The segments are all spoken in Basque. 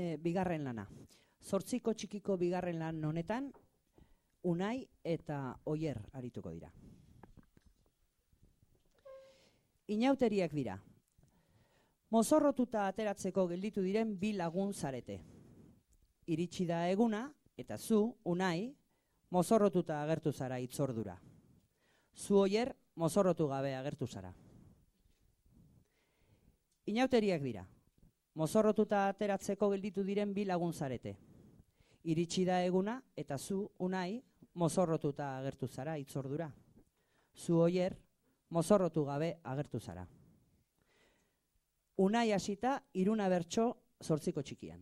e, bigarren lana. Zortziko txikiko bigarren lan honetan, Unai eta Oier arituko dira. Inauteriak dira. Mozorrotuta ateratzeko gelditu diren bi lagun zarete. Iritsi da eguna, eta zu, Unai, mozorrotuta agertu zara itzordura. Zu Oier, mozorrotu gabe agertu zara. Inauteriak dira. Mozorrotuta ateratzeko gelditu diren bi lagun zarete. Iritsi da eguna eta zu unai mozorrotuta agertu zara itzordura. Zu oier mozorrotu gabe agertu zara. Unai hasita iruna bertso zortziko txikian.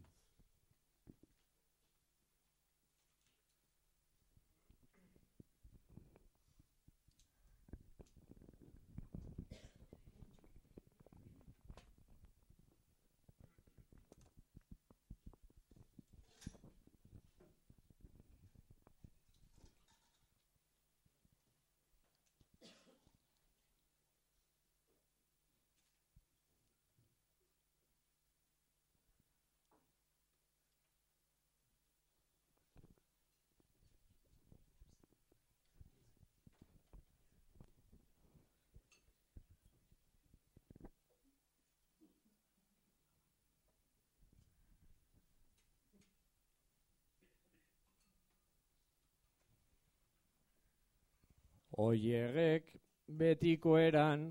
Oierrek betiko eran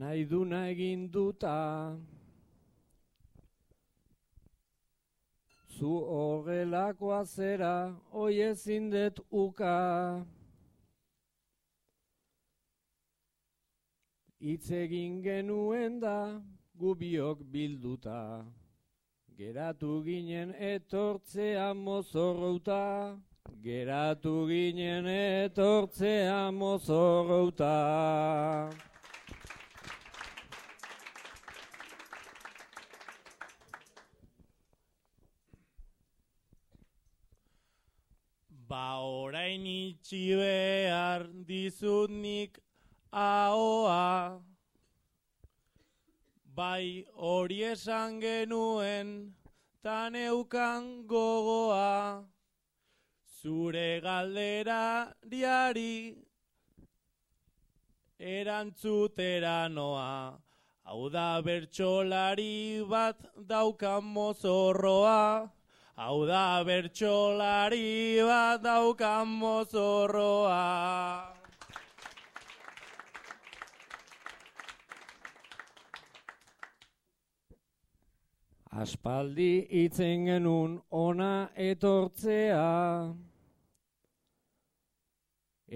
nahi duna egin duta. Zu horrelakoa zera oi ezin dut uka. Hitz egin genuen da gubiok bilduta geratu ginen etortzea mozorrouta Geratu ginen etortzea mozorrauta. Ba orain itxi behar dizut nik ahoa. Bai hori esan genuen tan eukan gogoa. Zure galdera diari erantzutera noa. Hau da bertxolari bat daukan mozorroa. Hau da bertxolari bat daukan mozorroa. Aspaldi itzen genun ona etortzea.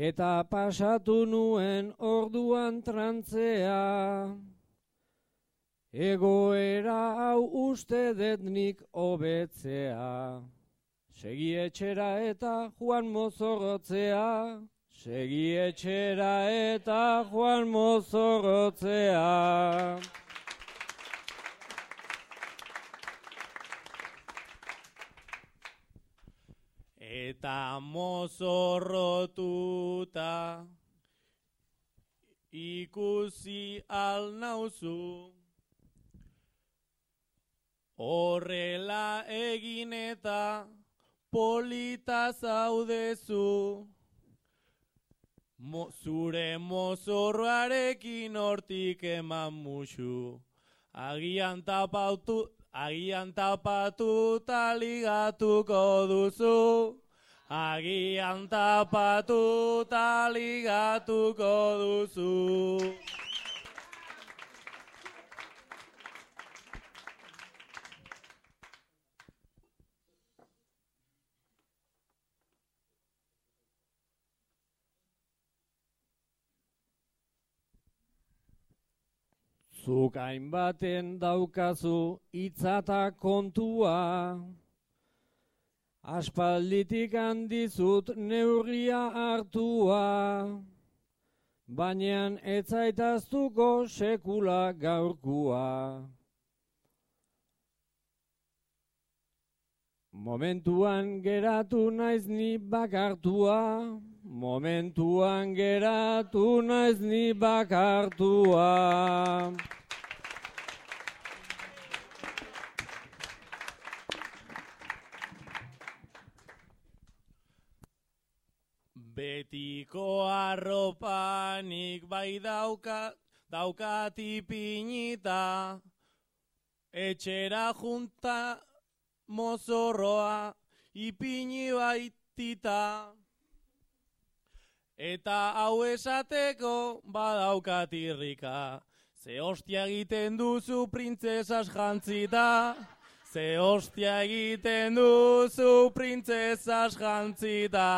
Eta pasatu nuen orduan trantzea. Egoera hau uste detnik hobetzea. Segi etxera eta joan mozorotzea. Segi etxera eta joan mozorotzea. Eta mozorrotuta ikusi al nauzu. Horrela egin eta polita zaudezu. Mo, zure mozorroarekin hortik eman musu. Agian tapautu, agian tapatu taligatuko duzu. Agian tapatu taligatuko duzu. Zuk hainbaten daukazu itzata kontua, aspalditik handizut neurria hartua, baina etzaitaztuko sekula gaurkua. Momentuan geratu naiz ni bakartua, Momentuan geratu naiz ni bakartua. Betiko arropanik bai dauka, daukat ipinita, etxera junta mozorroa ipini baitita. Eta hau esateko badaukat irrika, ze hostia egiten duzu printzesas jantzita, ze hostia egiten duzu printzesas jantzita.